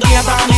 Together.